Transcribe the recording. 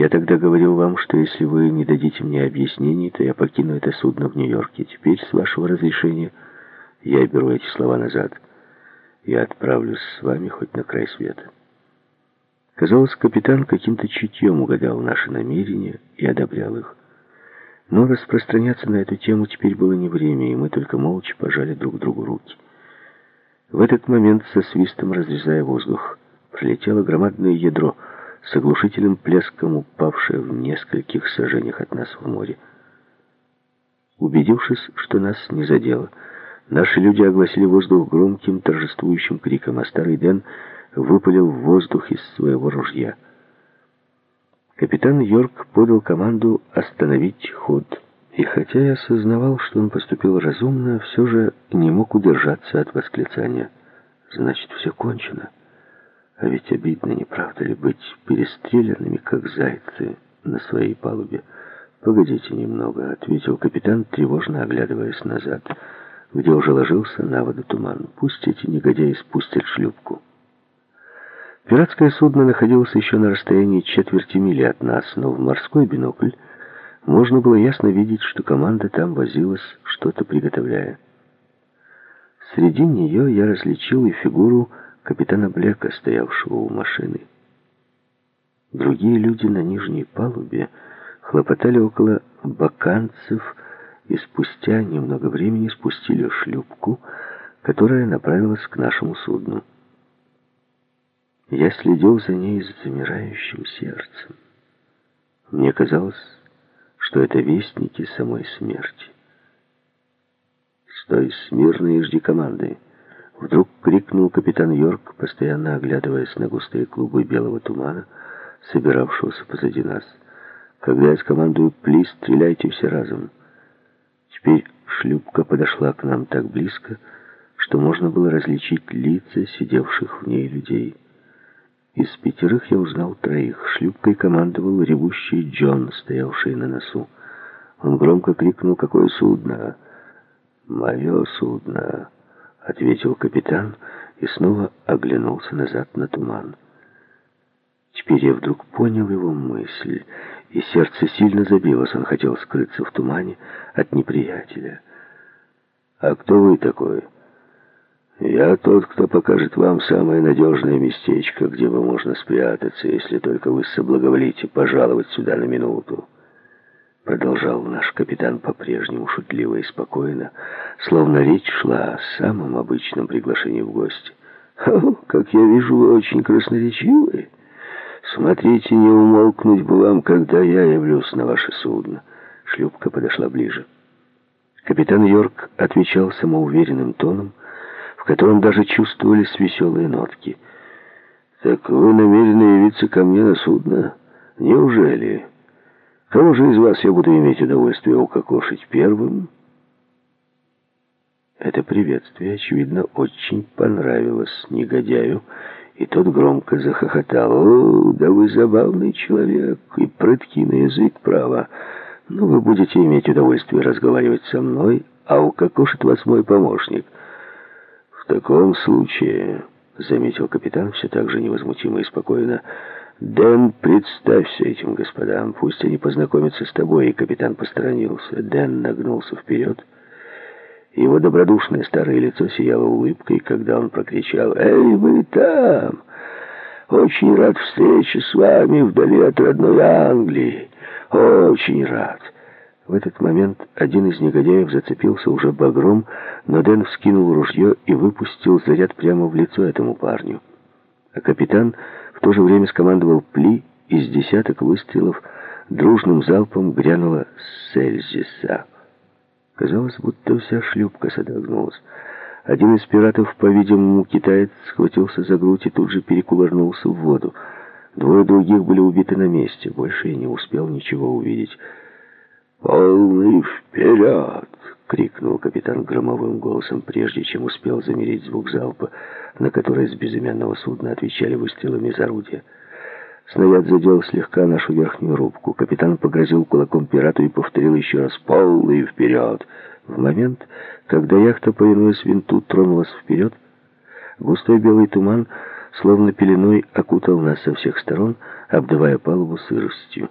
Я тогда говорил вам, что если вы не дадите мне объяснений, то я покину это судно в Нью-Йорке. Теперь, с вашего разрешения, я беру эти слова назад. Я отправлюсь с вами хоть на край света. Казалось, капитан каким-то чутьем угадал наши намерения и одобрял их. Но распространяться на эту тему теперь было не время, и мы только молча пожали друг другу руки. В этот момент, со свистом разрезая воздух, прилетело громадное ядро — с оглушительным плеском упавшая в нескольких сажениях от нас в море. Убедившись, что нас не задело, наши люди огласили воздух громким торжествующим криком, а старый Дэн выпалил в воздух из своего ружья. Капитан Йорк подал команду остановить ход. И хотя я осознавал, что он поступил разумно, все же не мог удержаться от восклицания. «Значит, все кончено». А ведь обидно, не правда ли, быть перестрелянными, как зайцы, на своей палубе. «Погодите немного», — ответил капитан, тревожно оглядываясь назад, где уже ложился на воду туман. «Пусть эти негодяи спустят шлюпку». Пиратское судно находилось еще на расстоянии четверти мили от нас, но в морской бинокль можно было ясно видеть, что команда там возилась, что-то приготовляя. Среди нее я различил и фигуру капитана Блека, стоявшего у машины. Другие люди на нижней палубе хлопотали около баканцев и спустя немного времени спустили шлюпку, которая направилась к нашему судну. Я следил за ней с замирающим сердцем. Мне казалось, что это вестники самой смерти. «Стой смирно и жди команды!» Вдруг крикнул капитан Йорк, постоянно оглядываясь на густые клубы белого тумана, собиравшегося позади нас. «Когда я скомандую «Пли», стреляйте все разом». Теперь шлюпка подошла к нам так близко, что можно было различить лица сидевших в ней людей. Из пятерых я узнал троих. Шлюпкой командовал ревущий Джон, стоявший на носу. Он громко крикнул «Какое судно?» «Мое судно!» — ответил капитан и снова оглянулся назад на туман. Теперь я вдруг понял его мысль, и сердце сильно забилось. Он хотел скрыться в тумане от неприятеля. «А кто вы такой?» «Я тот, кто покажет вам самое надежное местечко, где вы можно спрятаться, если только вы соблаговолите пожаловать сюда на минуту». Продолжал наш капитан по-прежнему шутливо и спокойно, словно речь шла о самом обычном приглашении в гости. «О, как я вижу, вы очень красноречивы. Смотрите, не умолкнуть бы вам, когда я явлюсь на ваше судно». Шлюпка подошла ближе. Капитан Йорк отвечал самоуверенным тоном, в котором даже чувствовались веселые нотки. «Так вы намерены явиться ко мне на судно? Неужели?» Кого же из вас я буду иметь удовольствие укокошить первым?» Это приветствие, очевидно, очень понравилось негодяю, и тот громко захохотал. «О, да вы забавный человек и прыткий на язык, право. Ну, вы будете иметь удовольствие разговаривать со мной, а укокошит вас мой помощник». «В таком случае...» — заметил капитан все так же невозмутимо и спокойно — «Дэн, представься этим господам, пусть они познакомятся с тобой». И капитан посторонился. Дэн нагнулся вперед. Его добродушное старое лицо сияло улыбкой, когда он прокричал «Эй, вы там! Очень рад встрече с вами вдали от родной Англии! Очень рад!» В этот момент один из негодяев зацепился уже багром, но Дэн вскинул ружье и выпустил заряд прямо в лицо этому парню. А капитан в то же время скомандовал пли, из десяток выстрелов дружным залпом грянула с. Казалось, будто вся шлюпка содрогнулась. Один из пиратов, по-видимому, китаец, схватился за грудь и тут же перекувырнулся в воду. Двое других были убиты на месте. Больше я не успел ничего увидеть. «Полный вперед!» — крикнул капитан громовым голосом, прежде чем успел замерить звук залпа, на который с безымянного судна отвечали выстрелами из орудия. Снаряд задел слегка нашу верхнюю рубку. Капитан погрозил кулаком пирату и повторил еще раз «Полный вперед!» В момент, когда яхта, повинуясь винту, тронулась вперед, густой белый туман, словно пеленой, окутал нас со всех сторон, обдавая палубу сыростью.